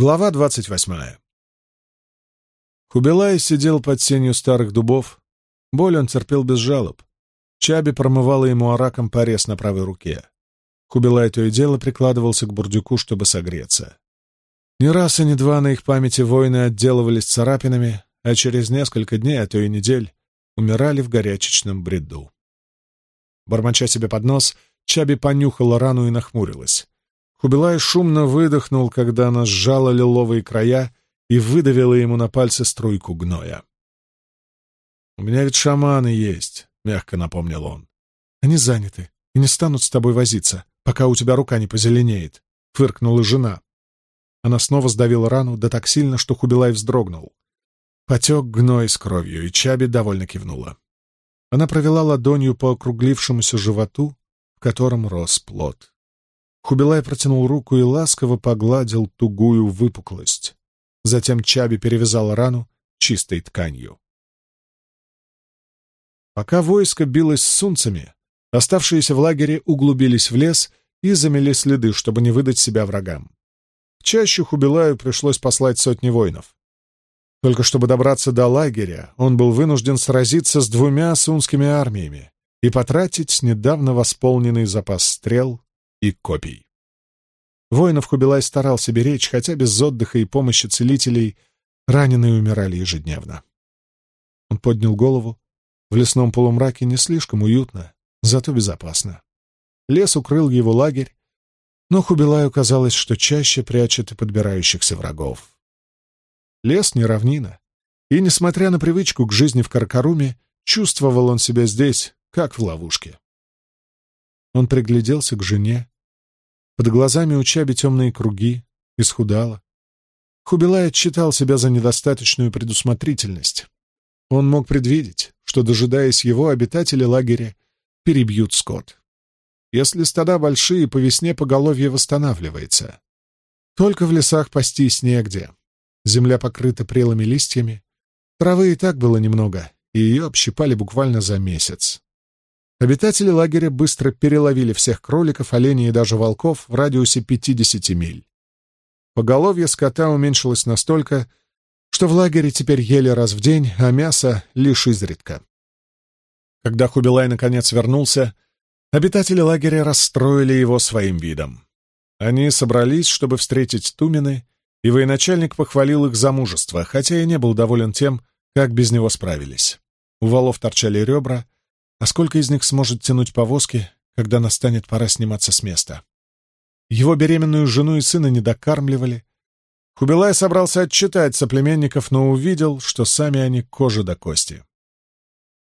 Глава двадцать восьмая. Хубилай сидел под сенью старых дубов. Боль он терпел без жалоб. Чаби промывала ему араком порез на правой руке. Хубилай то и дело прикладывался к бурдюку, чтобы согреться. Ни раз и ни два на их памяти воины отделывались царапинами, а через несколько дней, а то и недель, умирали в горячечном бреду. Бормоча себе под нос, Чаби понюхала рану и нахмурилась. Хубилай шумно выдохнул, когда она сжала лиловые края и выдавила ему на пальцы струйку гноя. «У меня ведь шаманы есть», — мягко напомнил он. «Они заняты и не станут с тобой возиться, пока у тебя рука не позеленеет», — фыркнула жена. Она снова сдавила рану, да так сильно, что Хубилай вздрогнул. Потек гной с кровью, и Чаби довольно кивнула. Она провела ладонью по округлившемуся животу, в котором рос плод. Хубилай протянул руку и ласково погладил тугую выпуклость. Затем Чаби перевязал рану чистой тканью. Пока войско билось с сунцами, оставшиеся в лагере углубились в лес и замели следы, чтобы не выдать себя врагам. В чащу Хубилаю пришлось послать сотни воинов. Только чтобы добраться до лагеря, он был вынужден сразиться с двумя сунскими армиями и потратить недавно восполненный запас стрел и копий. Воинов Хубилай старался беречь, хотя без отдыха и помощи целителей раненые умирали ежедневно. Он поднял голову. В лесном полумраке не слишком уютно, зато безопасно. Лес укрыл его лагерь, но Хубилаю казалось, что чаще прячет и подбирающихся врагов. Лес не равнина, и, несмотря на привычку к жизни в Каркаруме, чувствовал он себя здесь, как в ловушке. Он пригляделся к жене. Под глазами у Чаби темные круги, исхудала. Хубилай отчитал себя за недостаточную предусмотрительность. Он мог предвидеть, что, дожидаясь его, обитатели лагеря перебьют скот. Если стада большие, по весне поголовье восстанавливается. Только в лесах пастись негде. Земля покрыта прелыми листьями. Травы и так было немного, и ее общипали буквально за месяц. Обитатели лагеря быстро переловили всех кроликов, оленей и даже волков в радиусе 50 миль. Поголовье скота уменьшилось настолько, что в лагере теперь ели раз в день, а мясо — лишь изредка. Когда Хубилай наконец вернулся, обитатели лагеря расстроили его своим видом. Они собрались, чтобы встретить Тумины, и военачальник похвалил их за мужество, хотя и не был доволен тем, как без него справились. У валов торчали ребра — а сколько из них сможет тянуть повозки, когда настанет пора сниматься с места? Его беременную жену и сына не докармливали. Хубилай собрался отчитать соплеменников, но увидел, что сами они кожа до кости.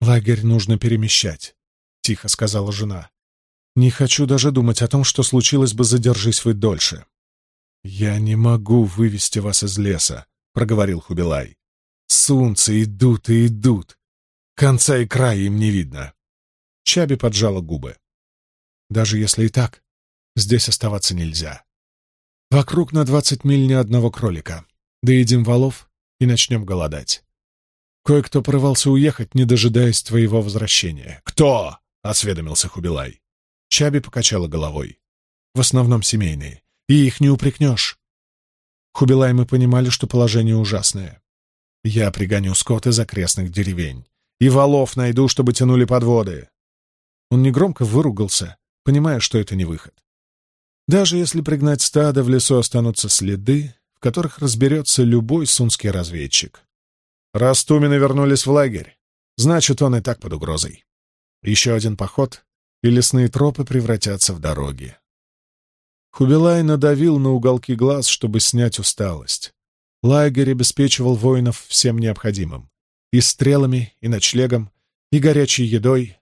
«Лагерь нужно перемещать», — тихо сказала жена. «Не хочу даже думать о том, что случилось бы, задержись вы дольше». «Я не могу вывести вас из леса», — проговорил Хубилай. «Сунцы идут и идут. Конца и края им не видно. Чаби поджала губы. Даже если и так, здесь оставаться нельзя. Вокруг на двадцать миль ни одного кролика. Доедим валов и начнем голодать. Кое-кто порывался уехать, не дожидаясь твоего возвращения. «Кто?» — осведомился Хубилай. Чаби покачала головой. «В основном семейные. И их не упрекнешь. Хубилай мы понимали, что положение ужасное. Я пригоню скот из окрестных деревень и валов найду, чтобы тянули подводы. Он негромко выругался, понимая, что это не выход. Даже если пригнать стадо, в лесу останутся следы, в которых разберется любой сунский разведчик. Раз Тумины вернулись в лагерь, значит, он и так под угрозой. Еще один поход, и лесные тропы превратятся в дороги. Хубилай надавил на уголки глаз, чтобы снять усталость. Лагерь обеспечивал воинов всем необходимым и стрелами, и ночлегом, и горячей едой,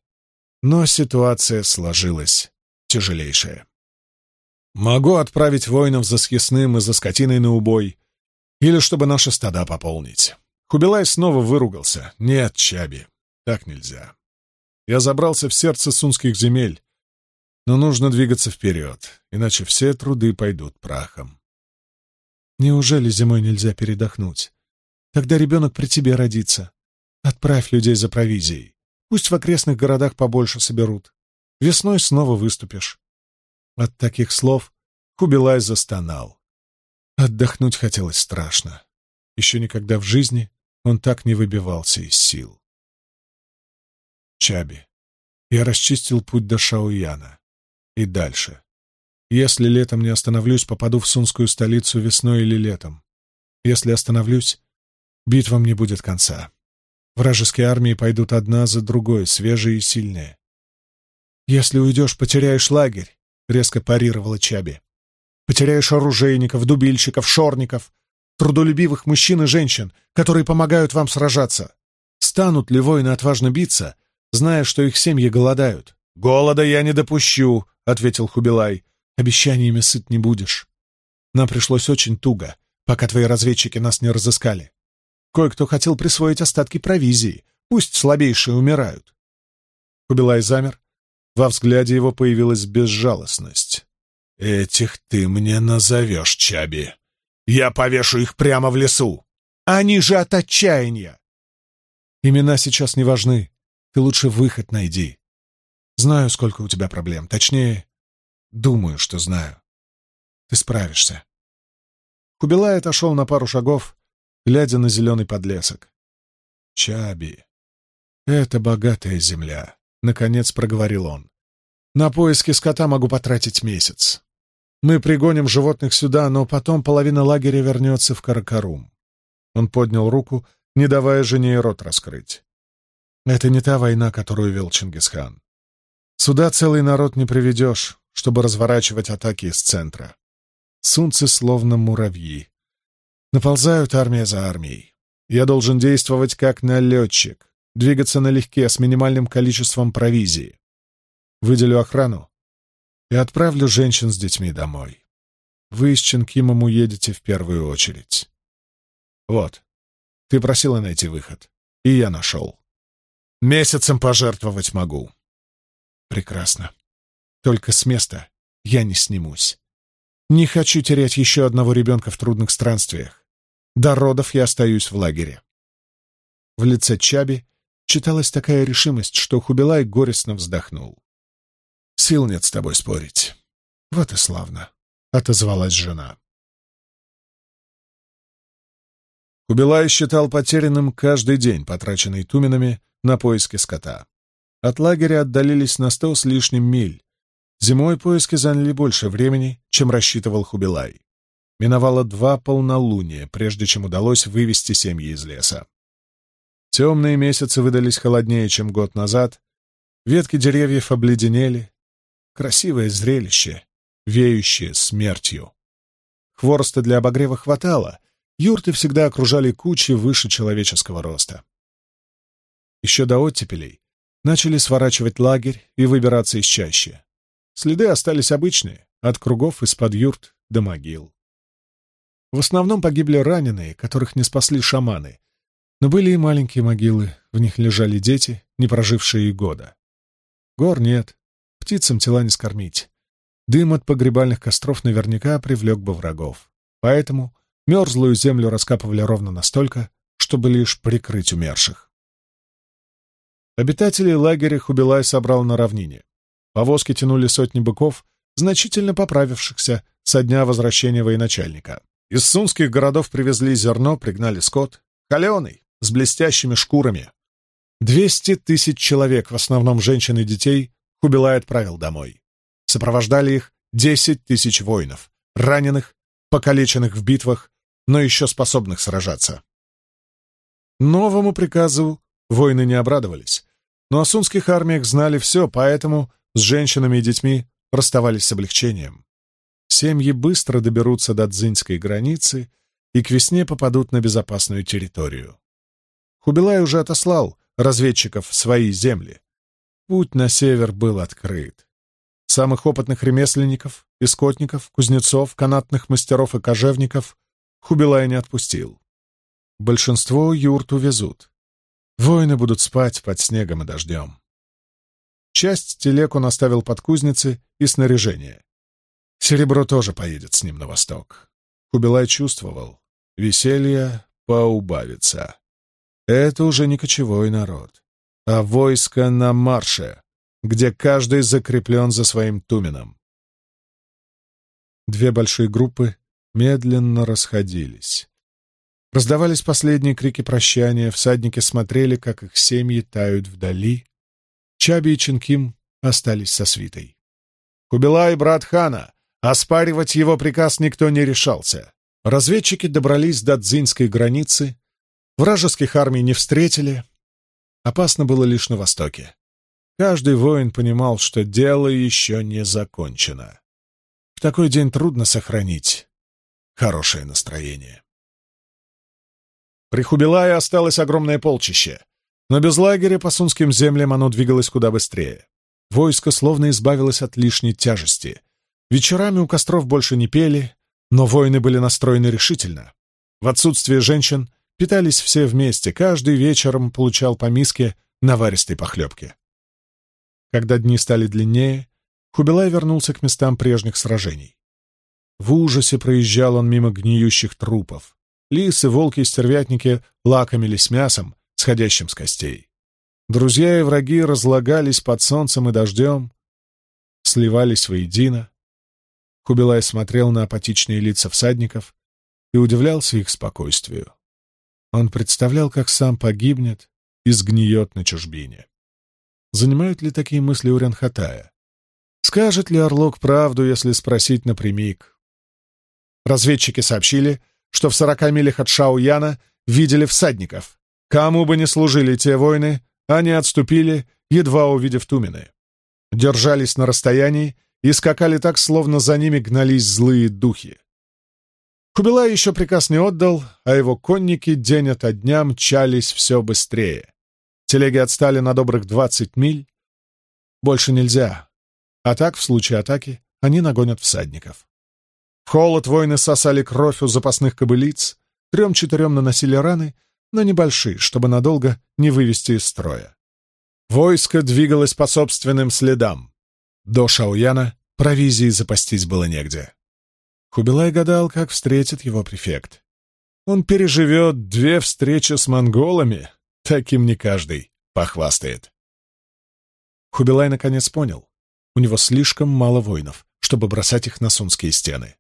но ситуация сложилась тяжелейшая. Могу отправить воинов за съестным и за скотиной на убой, или чтобы наши стада пополнить. Хубилай снова выругался. Нет, Чаби, так нельзя. Я забрался в сердце сунских земель, но нужно двигаться вперед, иначе все труды пойдут прахом. Неужели зимой нельзя передохнуть? Тогда ребенок при тебе родится. Отправь людей за провизией. Пусть в окрестных городах побольше соберут. Весной снова выступишь. От таких слов Кубилай застонал. отдохнуть хотелось страшно. Еще никогда в жизни он так не выбивался из сил. Чаби. Я расчистил путь до Шауяна. И дальше. Если летом не остановлюсь, попаду в сунскую столицу весной или летом. Если остановлюсь, битвам не будет конца. Вражеские армии пойдут одна за другой, свежие и сильные. «Если уйдешь, потеряешь лагерь», — резко парировала Чаби. «Потеряешь оружейников, дубильщиков, шорников, трудолюбивых мужчин и женщин, которые помогают вам сражаться. Станут ли воины отважно биться, зная, что их семьи голодают?» «Голода я не допущу», — ответил Хубилай. «Обещаниями сыт не будешь. Нам пришлось очень туго, пока твои разведчики нас не разыскали. Кое-кто хотел присвоить остатки провизии, пусть слабейшие умирают». Хубилай замер. Во взгляде его появилась безжалостность. «Этих ты мне назовешь, Чаби. Я повешу их прямо в лесу. Они же от отчаяния!» «Имена сейчас не важны. Ты лучше выход найди. Знаю, сколько у тебя проблем. Точнее, думаю, что знаю. Ты справишься. Кубилай отошел на пару шагов, глядя на зеленый подлесок. Чаби. Это богатая земля, — наконец проговорил он. На поиски скота могу потратить месяц. Мы пригоним животных сюда, но потом половина лагеря вернется в Каракарум. Он поднял руку, не давая жене рот раскрыть. Это не та война, которую вел Чингисхан. Сюда целый народ не приведешь, чтобы разворачивать атаки из центра. Сунцы словно муравьи. Наползают армия за армией. Я должен действовать как налетчик, двигаться налегке с минимальным количеством провизии. Выделю охрану и отправлю женщин с детьми домой. Вы с Ченкимом уедете в первую очередь. Вот, ты просила найти выход, и я нашел. Месяцем пожертвовать могу. Прекрасно. Только с места я не снимусь. Не хочу терять еще одного ребенка в трудных странствиях. До родов я остаюсь в лагере. В лице Чаби читалась такая решимость, что Хубилай горестно вздохнул. «Сил нет с тобой спорить». «Вот и славно», — отозвалась жена. Хубилай считал потерянным каждый день, потраченный Туминами на поиски скота. От лагеря отдалились на сто с лишним миль. Зимой поиски заняли больше времени, чем рассчитывал Хубилай. Миновало два полнолуния, прежде чем удалось вывести семьи из леса. Темные месяцы выдались холоднее, чем год назад. Ветки деревьев обледенели. Красивое зрелище, веющее смертью. Хвороста для обогрева хватало, юрты всегда окружали кучи выше человеческого роста. Еще до оттепелей начали сворачивать лагерь и выбираться из чащи. Следы остались обычные, от кругов из-под юрт до могил. В основном погибли раненые, которых не спасли шаманы, но были и маленькие могилы, в них лежали дети, не прожившие и года. Гор нет, птицам тела не скормить. Дым от погребальных костров наверняка привлек бы врагов. Поэтому мерзлую землю раскапывали ровно настолько, чтобы лишь прикрыть умерших. Обитателей лагеря Хубилай собрал на равнине. Повозки тянули сотни быков, значительно поправившихся со дня возвращения военачальника. Из сунских городов привезли зерно, пригнали скот. Холеный, с блестящими шкурами. Двести тысяч человек, в основном женщин и детей, Хубилай отправил домой. Сопровождали их десять тысяч воинов, раненых, покалеченных в битвах, но еще способных сражаться. Новому приказу воины не обрадовались. Но о сунских армиях знали все, поэтому с женщинами и детьми расставались с облегчением. Семьи быстро доберутся до дзиньской границы и к весне попадут на безопасную территорию. Хубилай уже отослал разведчиков в свои земли. Путь на север был открыт. Самых опытных ремесленников, искотников, кузнецов, канатных мастеров и кожевников Хубилай не отпустил. Большинство юрт увезут. Воины будут спать под снегом и дождем. Часть телег он оставил под кузницы и снаряжение. Серебро тоже поедет с ним на восток. Кубилай чувствовал, веселье поубавится. Это уже не кочевой народ, а войско на марше, где каждый закреплен за своим туменом. Две большие группы медленно расходились. Раздавались последние крики прощания, всадники смотрели, как их семьи тают вдали. Чаби и Чинким остались со свитой. Кубилай, брат хана, оспаривать его приказ никто не решался. Разведчики добрались до дзинской границы, вражеских армий не встретили. Опасно было лишь на востоке. Каждый воин понимал, что дело еще не закончено. В такой день трудно сохранить хорошее настроение. При Хубилае осталось огромное полчище, но без лагеря по сунским землям оно двигалось куда быстрее. Войско словно избавилось от лишней тяжести. Вечерами у костров больше не пели, но воины были настроены решительно. В отсутствие женщин питались все вместе, каждый вечером получал по миске наваристой похлебки. Когда дни стали длиннее, Хубилай вернулся к местам прежних сражений. В ужасе проезжал он мимо гниющих трупов. Лисы, волки и стервятники лакомились мясом, сходящим с костей. Друзья и враги разлагались под солнцем и дождем, сливались воедино. Хубилай смотрел на апатичные лица всадников и удивлялся их спокойствию. Он представлял, как сам погибнет и сгниет на чужбине. Занимают ли такие мысли у Ренхатая? Скажет ли Орлок правду, если спросить напрямик? Разведчики сообщили, что в сорока милях от Шауяна видели всадников. Кому бы ни служили те воины, они отступили, едва увидев Тумины. Держались на расстоянии и скакали так, словно за ними гнались злые духи. Кубилай еще приказ не отдал, а его конники день ото дня мчались все быстрее. Телеги отстали на добрых двадцать миль. Больше нельзя. А так, в случае атаки, они нагонят всадников. В холод воины сосали кровь у запасных кобылиц, трем-четырем наносили раны, но небольшие, чтобы надолго не вывести из строя. Войско двигалось по собственным следам. До Шауяна провизии запастись было негде. Хубилай гадал, как встретит его префект. Он переживет две встречи с монголами, Таким не каждый похвастает. Хубилай наконец понял. У него слишком мало воинов, чтобы бросать их на сунские стены.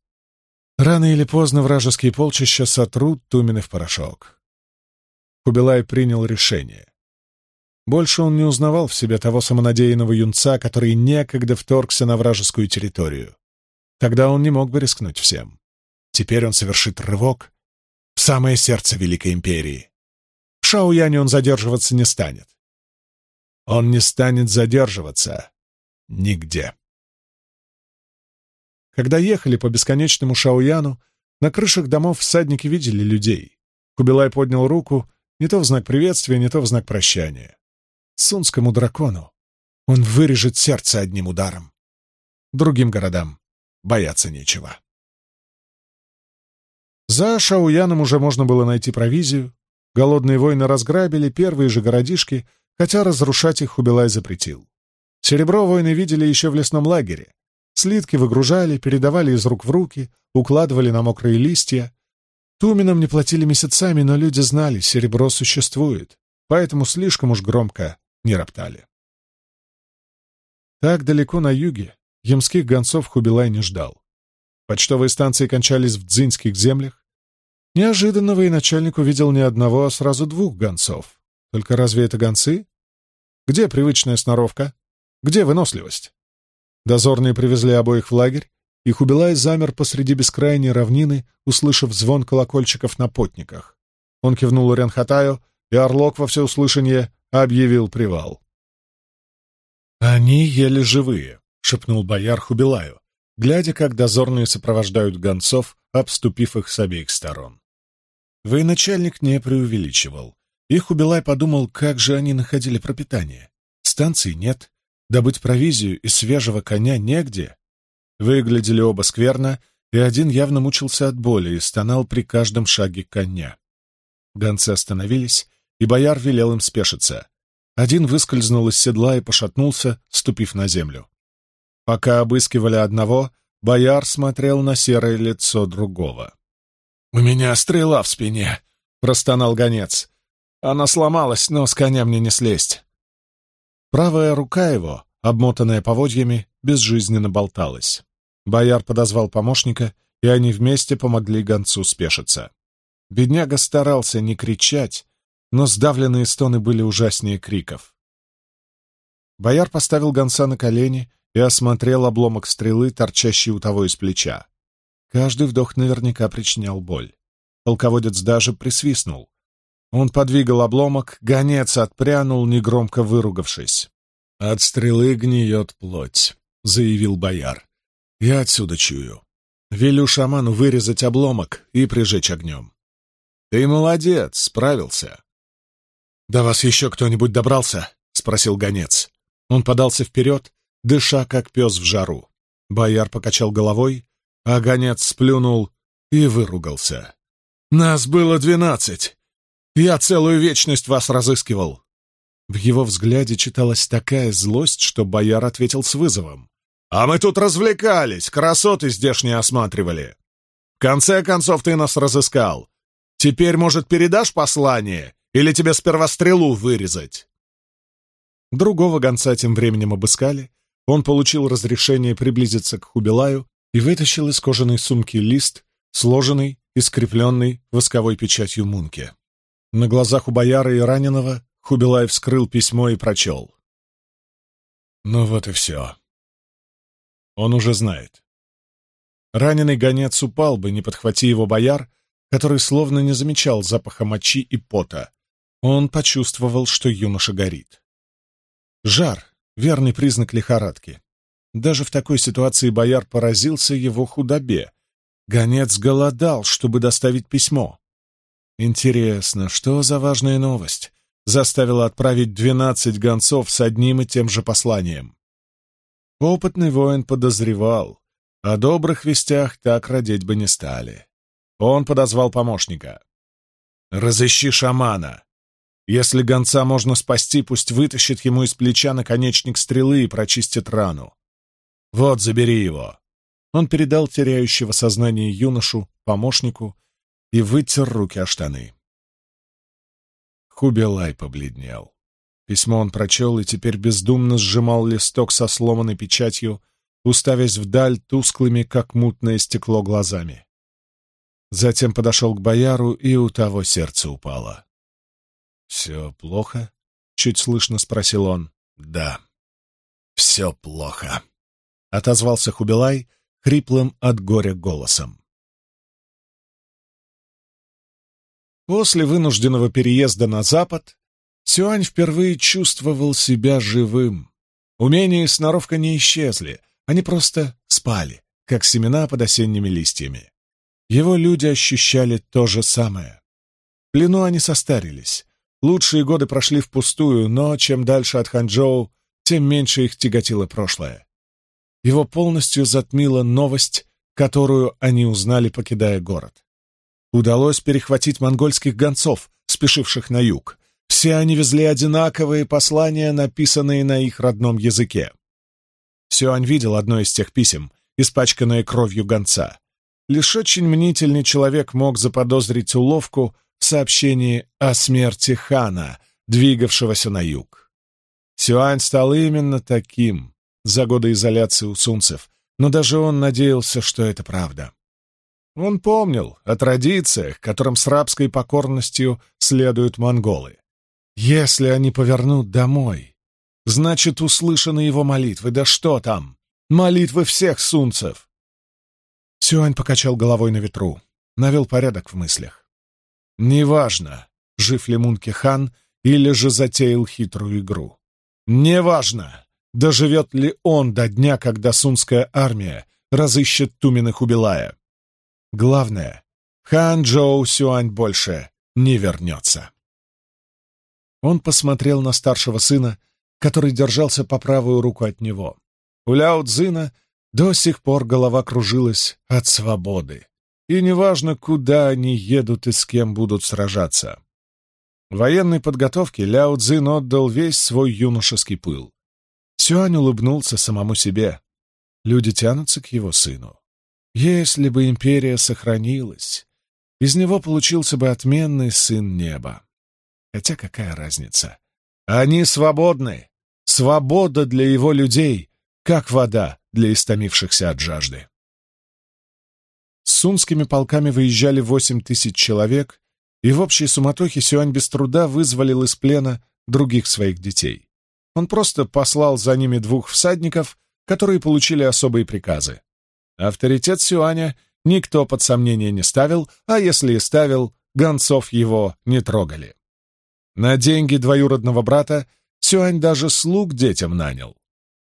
Рано или поздно вражеские полчища сотрут Тумины в порошок. Хубилай принял решение. Больше он не узнавал в себе того самонадеянного юнца, который некогда вторгся на вражескую территорию. Тогда он не мог бы рискнуть всем. Теперь он совершит рывок в самое сердце Великой Империи. В Шауяне он задерживаться не станет. Он не станет задерживаться нигде. Когда ехали по бесконечному Шауяну, на крышах домов всадники видели людей. Кубилай поднял руку, не то в знак приветствия, не то в знак прощания. Сунскому дракону он вырежет сердце одним ударом. Другим городам бояться нечего. За Шауяном уже можно было найти провизию, Голодные войны разграбили первые же городишки, хотя разрушать их Хубилай запретил. Серебро воины видели еще в лесном лагере. Слитки выгружали, передавали из рук в руки, укладывали на мокрые листья. Туменам не платили месяцами, но люди знали, серебро существует, поэтому слишком уж громко не роптали. Так далеко на юге ямских гонцов Хубилай не ждал. Почтовые станции кончались в дзинских землях, Неожиданно военачальник увидел не одного, а сразу двух гонцов. Только разве это гонцы? Где привычная сноровка? Где выносливость? Дозорные привезли обоих в лагерь, и Хубилай замер посреди бескрайней равнины, услышав звон колокольчиков на потниках. Он кивнул Ренхатаю, и Орлок во всеуслышание объявил привал. «Они еле живые», — шепнул бояр Хубилаю, глядя, как дозорные сопровождают гонцов, обступив их с обеих сторон. Военачальник не преувеличивал. Их Убилай подумал, как же они находили пропитание. Станции нет, добыть провизию и свежего коня негде. Выглядели оба скверно, и один явно мучился от боли и стонал при каждом шаге коня. Гонцы остановились, и бояр велел им спешиться. Один выскользнул из седла и пошатнулся, ступив на землю. Пока обыскивали одного, бояр смотрел на серое лицо другого. «У меня стрела в спине», — простонал гонец. «Она сломалась, но с коня мне не слезть». Правая рука его, обмотанная поводьями, безжизненно болталась. Бояр подозвал помощника, и они вместе помогли гонцу спешиться. Бедняга старался не кричать, но сдавленные стоны были ужаснее криков. Бояр поставил гонца на колени и осмотрел обломок стрелы, торчащий у того из плеча. Каждый вдох наверняка причинял боль. Полководец даже присвистнул. Он подвигал обломок, гонец отпрянул, негромко выругавшись. «От стрелы гниет плоть», — заявил бояр. «Я отсюда чую. Велю шаману вырезать обломок и прижечь огнем». «Ты молодец, справился». «До вас еще кто-нибудь добрался?» — спросил гонец. Он подался вперед, дыша, как пес в жару. Бояр покачал головой, а гонец сплюнул и выругался. «Нас было двенадцать! Я целую вечность вас разыскивал!» В его взгляде читалась такая злость, что бояр ответил с вызовом. «А мы тут развлекались, красоты здешние осматривали. В конце концов ты нас разыскал. Теперь, может, передашь послание? Или тебе сперва стрелу вырезать?» Другого гонца тем временем обыскали. Он получил разрешение приблизиться к Хубилаю и вытащил из кожаной сумки лист, сложенный и скрепленный восковой печатью Мунки. На глазах у бояра и раненого Хубилай вскрыл письмо и прочел. Ну вот и все. Он уже знает. Раненый гонец упал бы, не подхвати его бояр, который словно не замечал запаха мочи и пота. Он почувствовал, что юноша горит. Жар — верный признак лихорадки. Даже в такой ситуации бояр поразился его худобе. Гонец голодал, чтобы доставить письмо. Интересно, что за важная новость заставила отправить двенадцать гонцов с одним и тем же посланием? Опытный воин подозревал, о добрых вестях так родить бы не стали. Он подозвал помощника. «Разыщи шамана. Если гонца можно спасти, пусть вытащит ему из плеча наконечник стрелы и прочистит рану. Вот, забери его. Он передал теряющего сознание юношу, помощнику, и вытер руки о штаны. Хубилай побледнел. Письмо он прочел и теперь бездумно сжимал листок со сломанной печатью, уставясь вдаль тусклыми, как мутное стекло, глазами. Затем подошел к бояру, и у того сердце упало. «Все плохо?» — чуть слышно спросил он. «Да, все плохо», — отозвался Хубилай хриплым от горя голосом. После вынужденного переезда на запад Сюань впервые чувствовал себя живым. Умения и сноровка не исчезли, они просто спали, как семена под осенними листьями. Его люди ощущали то же самое. В плену они состарились, Лучшие годы прошли впустую, но чем дальше от Ханчжоу, тем меньше их тяготило прошлое. Его полностью затмила новость, которую они узнали, покидая город. Удалось перехватить монгольских гонцов, спешивших на юг. Все они везли одинаковые послания, написанные на их родном языке. Сюань видел одно из тех писем, испачканное кровью гонца. Лишь очень мнительный человек мог заподозрить уловку — сообщении о смерти хана, двигавшегося на юг. Сюань стал именно таким за годы изоляции у сунцев, но даже он надеялся, что это правда. Он помнил о традициях, которым с рабской покорностью следуют монголы. Если они повернут домой, значит, услышаны его молитвы. Да что там? Молитвы всех сунцев. Сюань покачал головой на ветру, навел порядок в мыслях. Неважно, жив ли Мунки хан или же затеял хитрую игру. Неважно, доживет ли он до дня, когда сунская армия разыщет Туменных Убилая. Главное, хан Джоу Сюань больше не вернется. Он посмотрел на старшего сына, который держался по правую руку от него. У Ляо Цзина до сих пор голова кружилась от свободы и неважно, куда они едут и с кем будут сражаться. В военной подготовке Ляо Цзин отдал весь свой юношеский пыл. Сюань улыбнулся самому себе. Люди тянутся к его сыну. Если бы империя сохранилась, из него получился бы отменный сын неба. Хотя какая разница? Они свободны. Свобода для его людей, как вода для истомившихся от жажды. С сунскими полками выезжали восемь тысяч человек, и в общей суматохе Сюань без труда вызволил из плена других своих детей. Он просто послал за ними двух всадников, которые получили особые приказы. Авторитет Сюаня никто под сомнение не ставил, а если и ставил, гонцов его не трогали. На деньги двоюродного брата Сюань даже слуг детям нанял.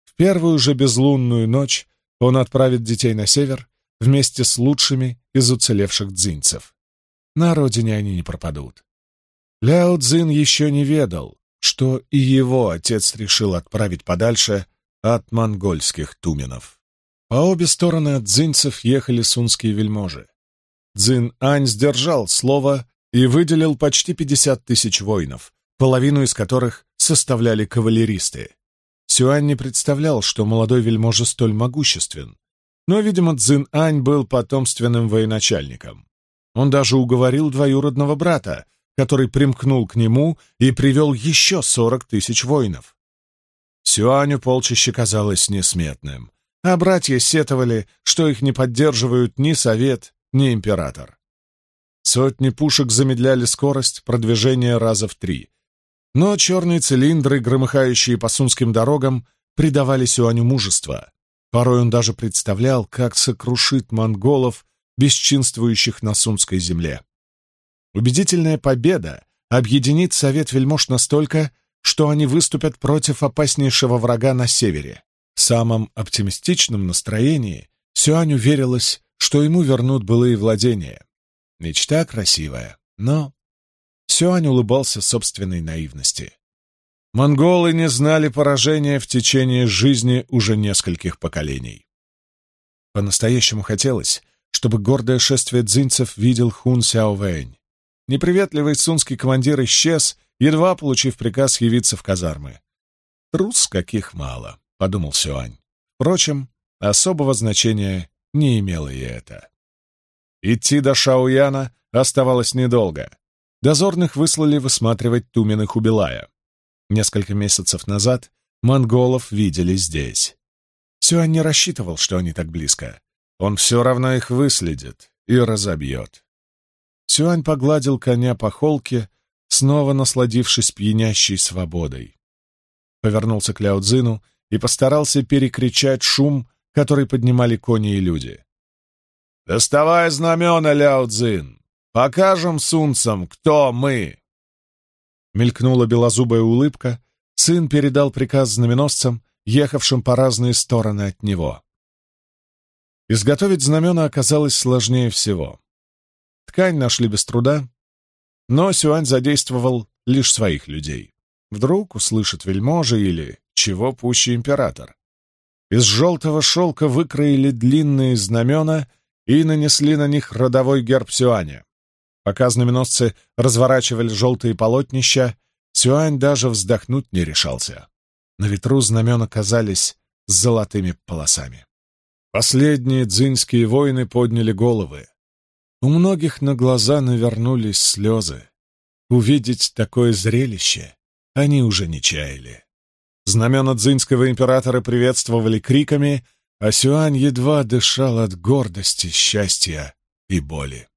В первую же безлунную ночь он отправит детей на север вместе с лучшими из уцелевших дзинцев. На родине они не пропадут. Ляо Цзин еще не ведал, что и его отец решил отправить подальше от монгольских туменов. По обе стороны от дзинцев ехали сунские вельможи. Цзин Ань сдержал слово и выделил почти пятьдесят тысяч воинов, половину из которых составляли кавалеристы. Сюань не представлял, что молодой вельможа столь могуществен, но, видимо, Цзин Ань был потомственным военачальником. Он даже уговорил двоюродного брата, который примкнул к нему и привел еще сорок тысяч воинов. Сюаню полчище казалось несметным, а братья сетовали, что их не поддерживают ни совет, ни император. Сотни пушек замедляли скорость продвижения раза в три, но черные цилиндры, громыхающие по сунским дорогам, придавали Сюаню мужество. Порой он даже представлял, как сокрушит монголов, бесчинствующих на сунской земле. Убедительная победа объединит совет вельмож настолько, что они выступят против опаснейшего врага на севере. В самом оптимистичном настроении Сюаню верилось, что ему вернут былые владения. Мечта красивая, но... Сюань улыбался собственной наивности. Монголы не знали поражения в течение жизни уже нескольких поколений. По-настоящему хотелось, чтобы гордое шествие дзинцев видел Хун Сяовэнь. Неприветливый сунский командир исчез, едва получив приказ явиться в казармы. «Трус каких мало», — подумал Сюань. Впрочем, особого значения не имело и это. Идти до Шауяна оставалось недолго. Дозорных выслали высматривать Тумен Хубилая. Несколько месяцев назад монголов видели здесь. Сюань не рассчитывал, что они так близко. Он все равно их выследит и разобьет. Сюань погладил коня по холке, снова насладившись пьянящей свободой. Повернулся к Ляо Цзину и постарался перекричать шум, который поднимали кони и люди. «Доставай знамена, Ляо Цзин! Покажем сунцам, кто мы!» Мелькнула белозубая улыбка, сын передал приказ знаменосцам, ехавшим по разные стороны от него. Изготовить знамена оказалось сложнее всего. Ткань нашли без труда, но Сюань задействовал лишь своих людей. Вдруг услышит вельможи или, чего пуще император. Из желтого шелка выкроили длинные знамена и нанесли на них родовой герб Сюаня. Пока знаменосцы разворачивали желтые полотнища, Сюань даже вздохнуть не решался. На ветру знамена казались золотыми полосами. Последние дзиньские воины подняли головы. У многих на глаза навернулись слезы. Увидеть такое зрелище они уже не чаяли. Знамена дзиньского императора приветствовали криками, а Сюань едва дышал от гордости, счастья и боли.